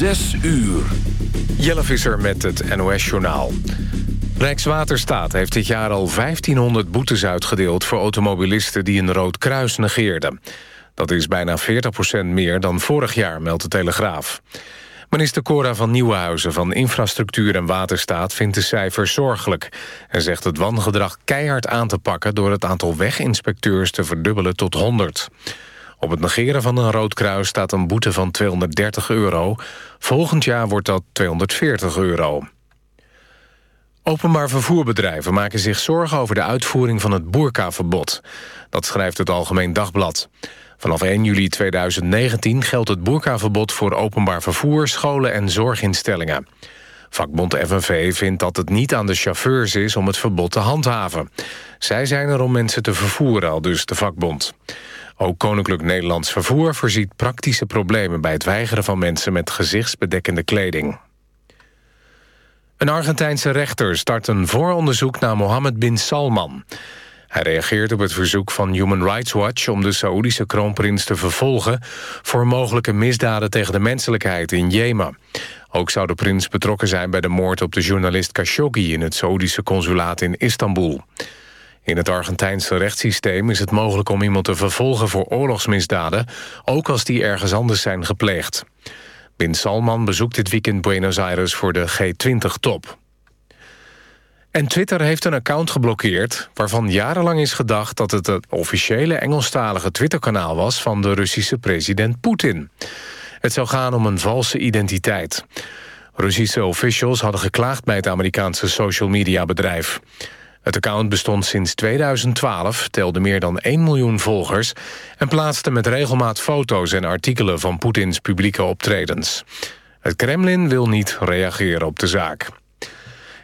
Zes uur. Jelle Visser met het NOS-journaal. Rijkswaterstaat heeft dit jaar al 1500 boetes uitgedeeld... voor automobilisten die een rood kruis negeerden. Dat is bijna 40% meer dan vorig jaar, meldt de Telegraaf. Minister Cora van Nieuwenhuizen van Infrastructuur en Waterstaat... vindt de cijfers zorgelijk... en zegt het wangedrag keihard aan te pakken... door het aantal weginspecteurs te verdubbelen tot 100. Op het negeren van een rood kruis staat een boete van 230 euro. Volgend jaar wordt dat 240 euro. Openbaar vervoerbedrijven maken zich zorgen over de uitvoering van het boerkaverbod. Dat schrijft het Algemeen Dagblad. Vanaf 1 juli 2019 geldt het boerkaverbod voor openbaar vervoer, scholen en zorginstellingen. Vakbond FNV vindt dat het niet aan de chauffeurs is om het verbod te handhaven. Zij zijn er om mensen te vervoeren, al dus de vakbond. Ook Koninklijk Nederlands Vervoer voorziet praktische problemen... bij het weigeren van mensen met gezichtsbedekkende kleding. Een Argentijnse rechter start een vooronderzoek naar Mohammed bin Salman. Hij reageert op het verzoek van Human Rights Watch... om de Saoedische kroonprins te vervolgen... voor mogelijke misdaden tegen de menselijkheid in Jemen. Ook zou de prins betrokken zijn bij de moord op de journalist Khashoggi... in het Saoedische consulaat in Istanbul. In het Argentijnse rechtssysteem is het mogelijk om iemand te vervolgen voor oorlogsmisdaden, ook als die ergens anders zijn gepleegd. Bin Salman bezoekt dit weekend Buenos Aires voor de G20-top. En Twitter heeft een account geblokkeerd... waarvan jarenlang is gedacht dat het het officiële Engelstalige Twitterkanaal was... van de Russische president Poetin. Het zou gaan om een valse identiteit. Russische officials hadden geklaagd bij het Amerikaanse social media bedrijf. Het account bestond sinds 2012, telde meer dan 1 miljoen volgers... en plaatste met regelmaat foto's en artikelen van Poetins publieke optredens. Het Kremlin wil niet reageren op de zaak.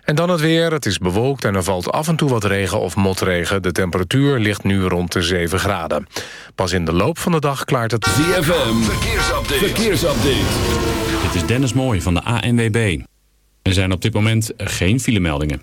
En dan het weer. Het is bewolkt en er valt af en toe wat regen of motregen. De temperatuur ligt nu rond de 7 graden. Pas in de loop van de dag klaart het... ZFM, verkeersupdate. verkeersupdate. Dit is Dennis Mooij van de ANWB. Er zijn op dit moment geen filemeldingen.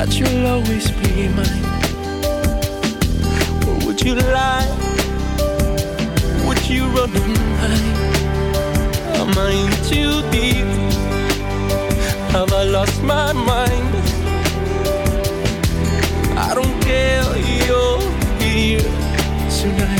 that you'll always be mine? Or would you lie? Hide? Am I in too deep? Have I lost my mind? I don't care, you're here tonight.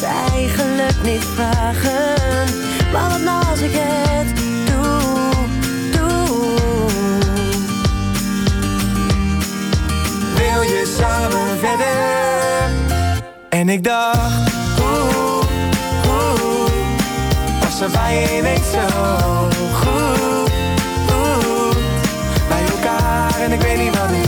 het eigenlijk niet vragen. Maar wat nou als ik het doe, doe. Wil je samen verder? En ik dacht, oeh, oeh, was er bij je ineens zo goed, bij elkaar en ik weet niet wat ik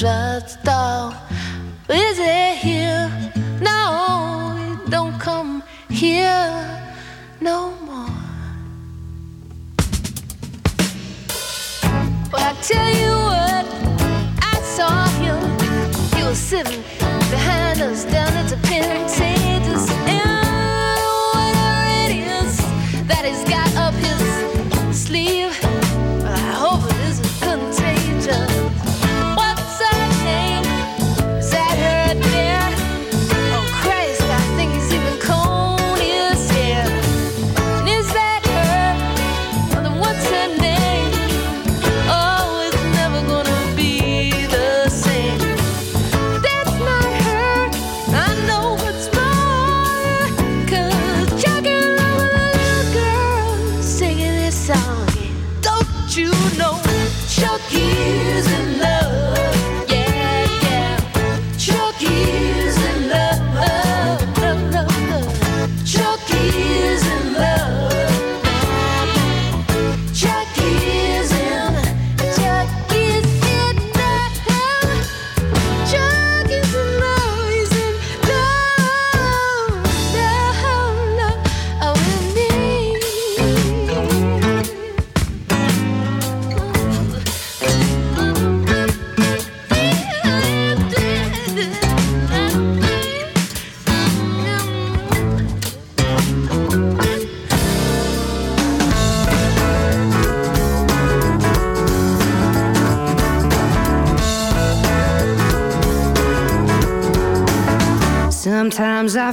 glad I